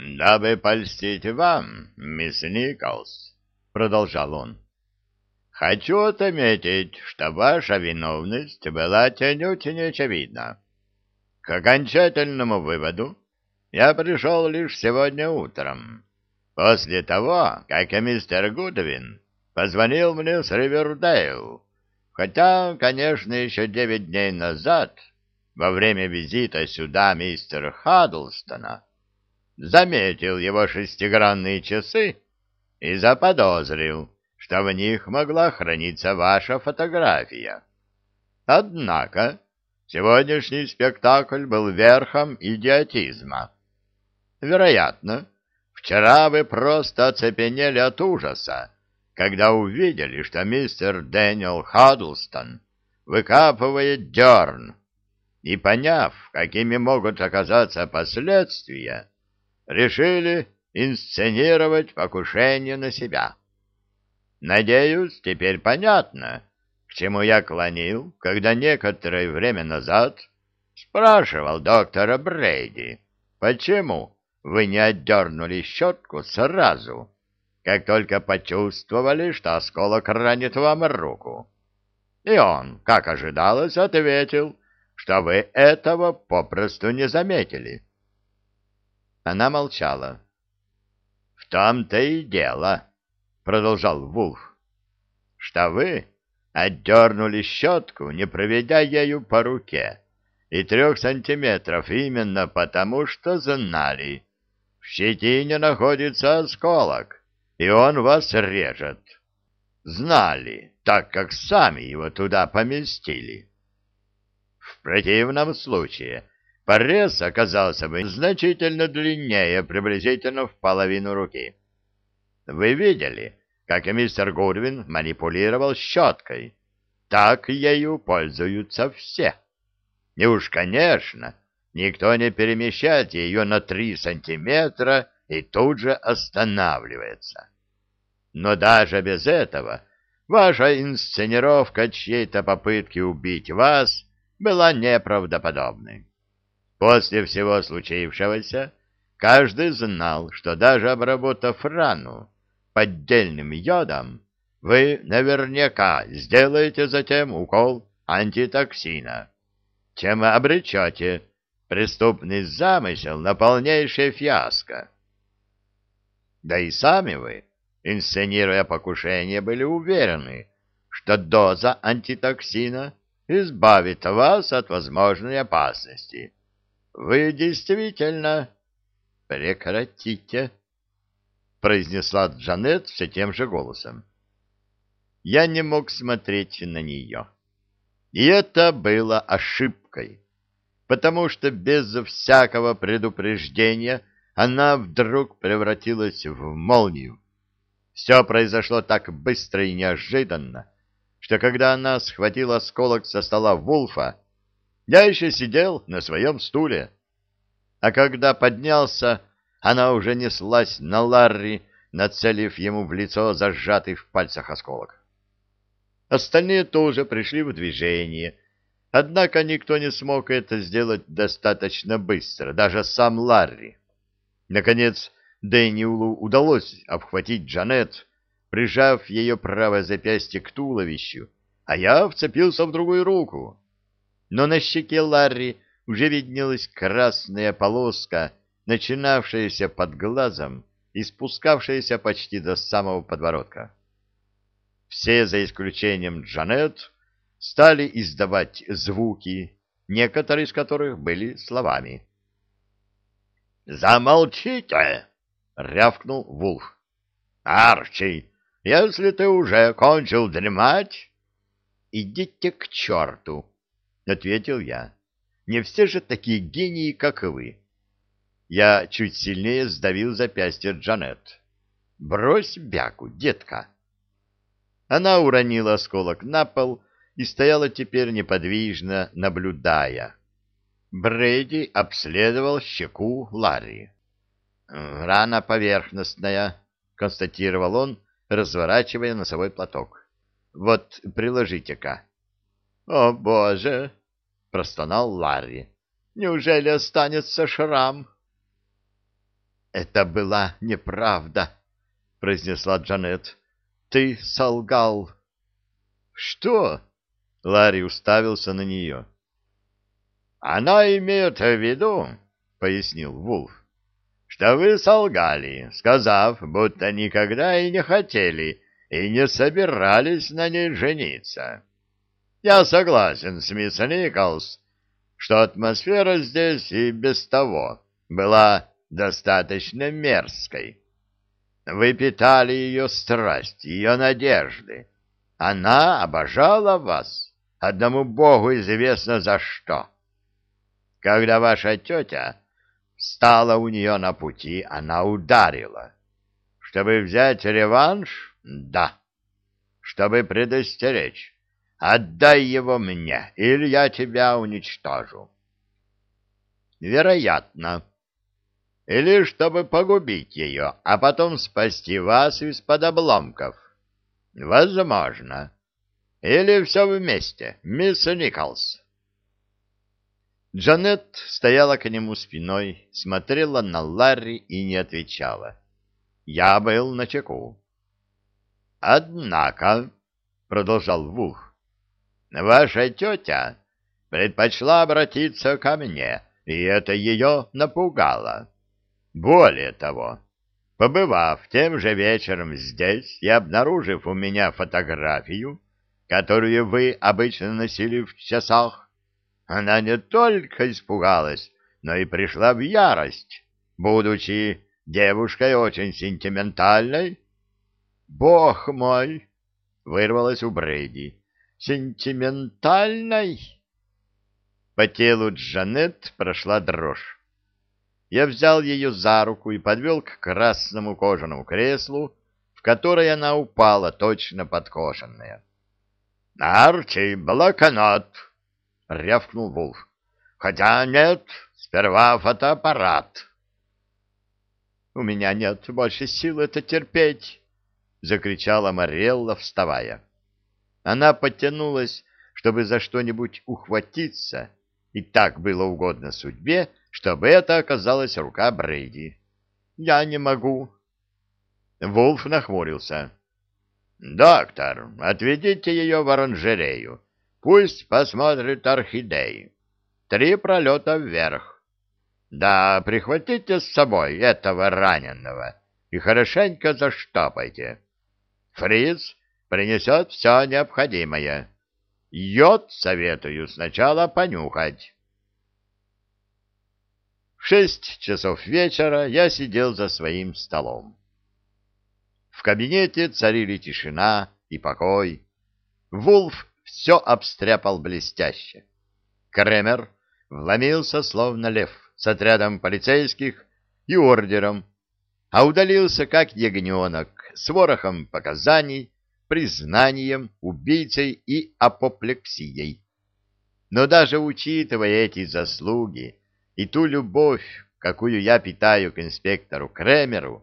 «Дабы польстить вам, мисс Николс», — продолжал он, — «хочу отметить, что ваша виновность была отнюдь не очевидна. К окончательному выводу я пришел лишь сегодня утром, после того, как мистер Гудвин позвонил мне с Ривердейл, хотя, конечно, еще девять дней назад, во время визита сюда мистера Хаддлстона, заметил его шестигранные часы и заподозрил, что в них могла храниться ваша фотография. Однако сегодняшний спектакль был верхом идиотизма. Вероятно, вчера вы просто оцепенели от ужаса, когда увидели, что мистер Дэниел Хаддлстон выкапывает дерн, и, поняв, какими могут оказаться последствия, решили инсценировать покушение на себя. Надеюсь, теперь понятно, к чему я клонил, когда некоторое время назад спрашивал доктора Брейди, почему вы не отдернули щетку сразу, как только почувствовали, что осколок ранит вам руку. И он, как ожидалось, ответил, что вы этого попросту не заметили. Она молчала. — В том-то и дело, — продолжал Вулф, — что вы отдернули щетку, не проведя ею по руке, и трех сантиметров именно потому, что знали. В щетине находится осколок, и он вас режет. Знали, так как сами его туда поместили. В противном случае порез оказался бы значительно длиннее, приблизительно в половину руки. Вы видели, как мистер Гудвин манипулировал щеткой? Так ею пользуются все. И уж, конечно, никто не перемещает ее на три сантиметра и тут же останавливается. Но даже без этого ваша инсценировка чьей-то попытки убить вас была неправдоподобной. После всего случившегося каждый знал, что даже обработав рану поддельным йодом, вы наверняка сделаете затем укол антитоксина, чем обречете преступный замысел на полнейшее фиаско. Да и сами вы, инсценируя покушение, были уверены, что доза антитоксина избавит вас от возможной опасности. Вы действительно... Прекратите, произнесла Джанет все тем же голосом. Я не мог смотреть на нее. И это было ошибкой, потому что без всякого предупреждения она вдруг превратилась в молнию. Все произошло так быстро и неожиданно, что когда она схватила осколок со стола Вулфа, я еще сидел на своем стуле. А когда поднялся, она уже неслась на Ларри, нацелив ему в лицо зажатый в пальцах осколок. Остальные тоже пришли в движение, однако никто не смог это сделать достаточно быстро, даже сам Ларри. Наконец, Дэниулу удалось обхватить Джанет, прижав ее правое запястье к туловищу, а я вцепился в другую руку. Но на щеке Ларри уже виднелась красная полоска, начинавшаяся под глазом и спускавшаяся почти до самого подбородка. Все, за исключением Джанет, стали издавать звуки, некоторые из которых были словами. «Замолчите!» — рявкнул Вулф. «Арчи, если ты уже кончил дремать...» «Идите к черту!» — ответил я. «Не все же такие гении, как вы». Я чуть сильнее сдавил запястье Джанет. «Брось бяку, детка!» Она уронила осколок на пол и стояла теперь неподвижно, наблюдая. Брейди обследовал щеку Ларри. «Рана поверхностная», — констатировал он, разворачивая носовой платок. «Вот, приложите-ка». «О, Боже!» — простонал Ларри. «Неужели останется шрам?» Это была неправда, произнесла Джанет. Ты солгал. Что? Ларри уставился на нее. Она имеет в виду, пояснил Вулф, что вы солгали, сказав, будто никогда и не хотели и не собирались на ней жениться. Я согласен с мисс Николс, что атмосфера здесь и без того была достаточно мерзкой. Вы питали ее страсть, ее надежды. Она обожала вас, одному Богу известно за что. Когда ваша тетя стала у нее на пути, она ударила. Чтобы взять реванш? Да. Чтобы предостеречь. Отдай его мне, или я тебя уничтожу. Вероятно. Или чтобы погубить ее, а потом спасти вас из-под обломков. Возможно. Или все вместе, мисс Николс. Джанет стояла к нему спиной, смотрела на Ларри и не отвечала. Я был на чеку. «Однако», — продолжал Вух, — «ваша тетя предпочла обратиться ко мне, и это ее напугало. Более того, побывав тем же вечером здесь и обнаружив у меня фотографию, которую вы обычно носили в часах, она не только испугалась, но и пришла в ярость, будучи девушкой очень сентиментальной. «Бог мой!» — вырвалась у Брейди. «Сентиментальной?» По телу Джанет прошла дрожь. Я взял ее за руку и подвел к красному кожаному креслу, в которое она упала, точно подкошенная. «Арчи, блокнот!» — рявкнул Вулф. — Хотя нет, сперва фотоаппарат. — У меня нет больше сил это терпеть! — закричала Морелла, вставая. Она подтянулась, чтобы за что-нибудь ухватиться, и так было угодно судьбе, чтобы это оказалась рука Брейди. — Я не могу. Вулф нахмурился. — Доктор, отведите ее в оранжерею. Пусть посмотрит орхидеи. Три пролета вверх. Да, прихватите с собой этого раненого и хорошенько заштопайте. Фриз принесет все необходимое. Йод советую сначала понюхать. В шесть часов вечера я сидел за своим столом. В кабинете царили тишина и покой. Вулф все обстряпал блестяще. Кремер вломился, словно лев, с отрядом полицейских и ордером, а удалился, как ягненок, с ворохом показаний, признанием, убийцей и апоплексией. Но даже учитывая эти заслуги и ту любовь, какую я питаю к инспектору Кремеру,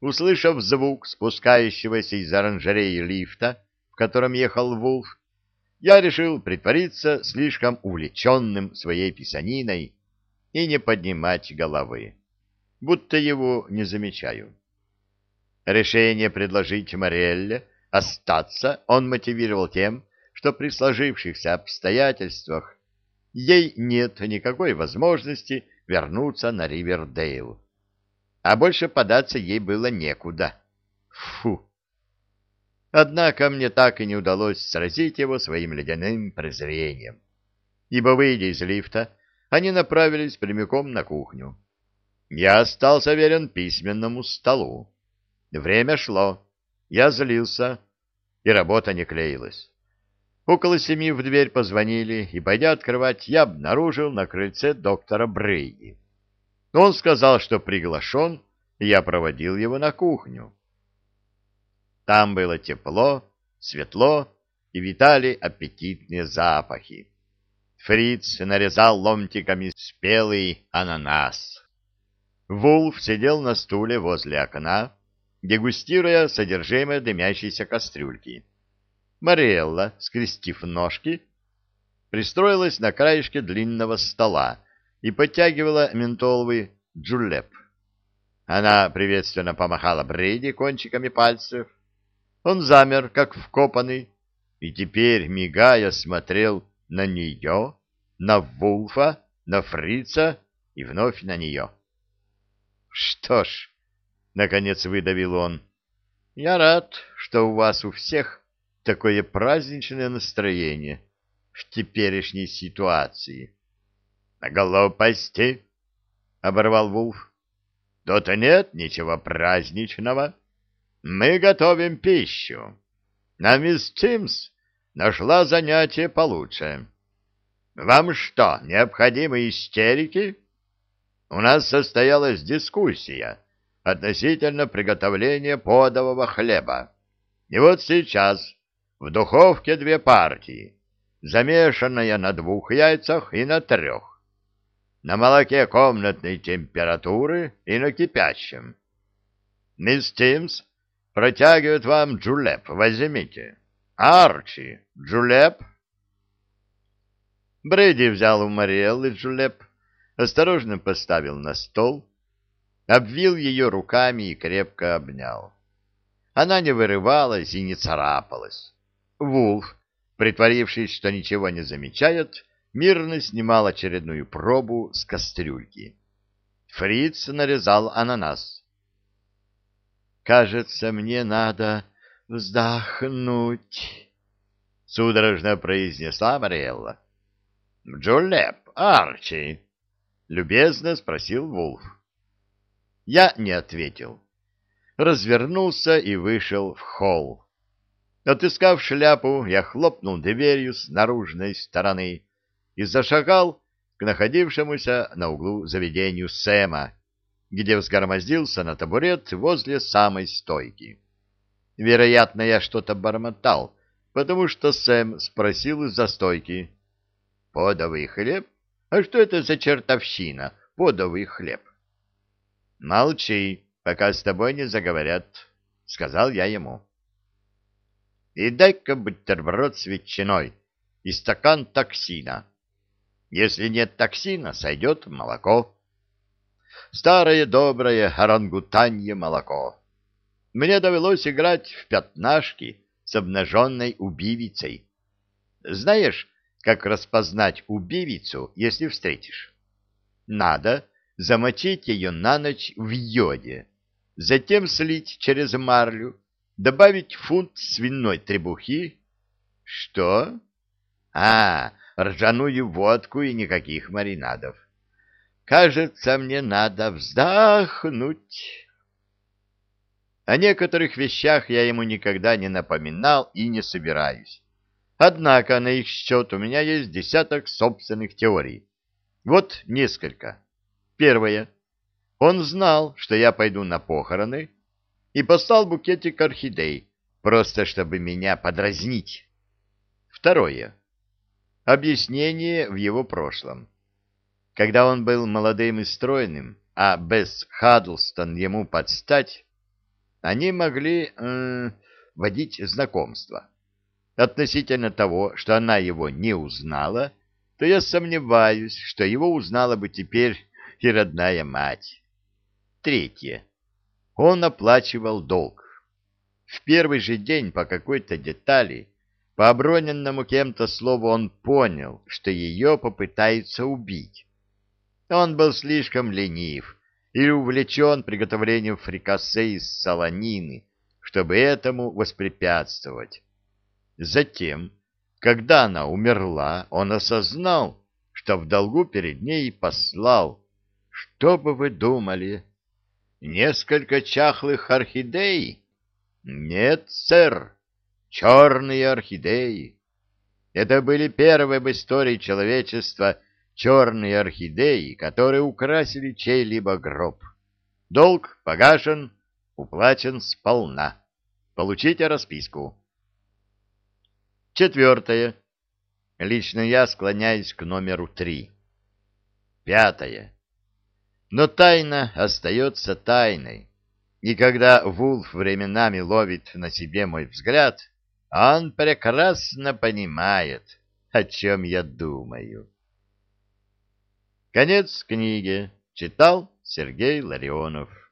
услышав звук спускающегося из оранжереи лифта, в котором ехал Вулф, я решил притвориться слишком увлеченным своей писаниной и не поднимать головы, будто его не замечаю. Решение предложить Морелле остаться он мотивировал тем, что при сложившихся обстоятельствах ей нет никакой возможности вернуться на Ривердейл. А больше податься ей было некуда. Фу! Однако мне так и не удалось сразить его своим ледяным презрением. Ибо, выйдя из лифта, они направились прямиком на кухню. Я остался верен письменному столу. Время шло. Я злился, и работа не клеилась. Около семи в дверь позвонили, и, пойдя открывать, я обнаружил на крыльце доктора Брейди. Он сказал, что приглашен, и я проводил его на кухню. Там было тепло, светло и витали аппетитные запахи. Фриц нарезал ломтиками спелый ананас. Вулф сидел на стуле возле окна, дегустируя содержимое дымящейся кастрюльки. Мариэлла, скрестив ножки, пристроилась на краешке длинного стола и подтягивала ментоловый джулеп. Она приветственно помахала Брейди кончиками пальцев. Он замер, как вкопанный, и теперь, мигая, смотрел на нее, на Вулфа, на Фрица и вновь на нее. «Что ж», — наконец выдавил он, — «я рад, что у вас у всех такое праздничное настроение в теперешней ситуации». «Глупости!» — оборвал Вулф. «Тут нет ничего праздничного. Мы готовим пищу. А мисс Тимс нашла занятие получше. Вам что, необходимы истерики? У нас состоялась дискуссия относительно приготовления подового хлеба. И вот сейчас в духовке две партии, замешанная на двух яйцах и на трех, на молоке комнатной температуры и на кипящем. Мисс Тимс протягивает вам джулеп, возьмите. Арчи, джулеп. Брэди взял у Мариэллы джулеп, осторожно поставил на стол, обвил ее руками и крепко обнял. Она не вырывалась и не царапалась. Вулф, притворившись, что ничего не замечает, мирно снимал очередную пробу с кастрюльки. Фриц нарезал ананас. «Кажется, мне надо вздохнуть», — судорожно произнесла Мариэлла. «Джулеп, Арчи!» — любезно спросил Вулф. Я не ответил. Развернулся и вышел в холл. Отыскав шляпу, я хлопнул дверью с наружной стороны и зашагал к находившемуся на углу заведению Сэма, где взгромоздился на табурет возле самой стойки. Вероятно, я что-то бормотал, потому что Сэм спросил из-за стойки. «Подовый хлеб? А что это за чертовщина? Подовый хлеб?» «Молчи, пока с тобой не заговорят», — сказал я ему и дай-ка бутерброд с ветчиной и стакан токсина. Если нет токсина, сойдет молоко. Старое доброе орангутанье молоко. Мне довелось играть в пятнашки с обнаженной убивицей. Знаешь, как распознать убивицу, если встретишь? Надо замочить ее на ночь в йоде, затем слить через марлю, Добавить фунт свиной требухи? Что? А, ржаную водку и никаких маринадов. Кажется, мне надо вздохнуть. О некоторых вещах я ему никогда не напоминал и не собираюсь. Однако на их счет у меня есть десяток собственных теорий. Вот несколько. Первое. Он знал, что я пойду на похороны, и послал букетик орхидей, просто чтобы меня подразнить. Второе. Объяснение в его прошлом. Когда он был молодым и стройным, а Бесс Хаддлстон ему подстать, они могли э, водить знакомство. Относительно того, что она его не узнала, то я сомневаюсь, что его узнала бы теперь и родная мать. Третье он оплачивал долг. В первый же день по какой-то детали, по оброненному кем-то слову, он понял, что ее попытаются убить. Он был слишком ленив или увлечен приготовлением фрикасе из солонины, чтобы этому воспрепятствовать. Затем, когда она умерла, он осознал, что в долгу перед ней послал. Что бы вы думали? Несколько чахлых орхидей? Нет, сэр, черные орхидеи. Это были первые в истории человечества черные орхидеи, которые украсили чей-либо гроб. Долг погашен, уплачен сполна. Получите расписку. Четвертое. Лично я склоняюсь к номеру три. Пятое. Но тайна остается тайной, и когда Вулф временами ловит на себе мой взгляд, он прекрасно понимает, о чем я думаю. Конец книги. Читал Сергей Ларионов.